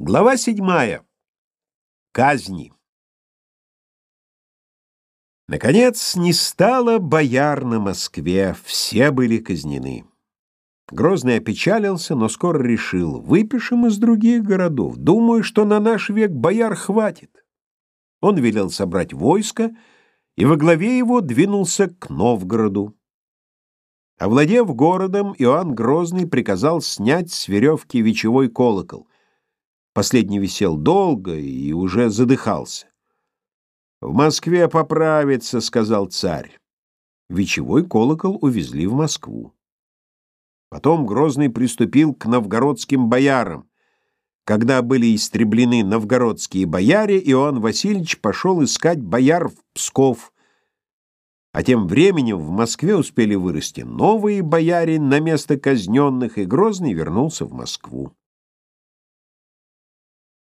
Глава седьмая. Казни. Наконец, не стало бояр на Москве, все были казнены. Грозный опечалился, но скоро решил, выпишем из других городов. Думаю, что на наш век бояр хватит. Он велел собрать войско, и во главе его двинулся к Новгороду. Овладев городом, Иоанн Грозный приказал снять с веревки вечевой колокол — Последний висел долго и уже задыхался. «В Москве поправится», — сказал царь. Вечевой колокол увезли в Москву. Потом Грозный приступил к новгородским боярам. Когда были истреблены новгородские бояре, Иоанн Васильевич пошел искать бояр в Псков. А тем временем в Москве успели вырасти новые бояре на место казненных, и Грозный вернулся в Москву.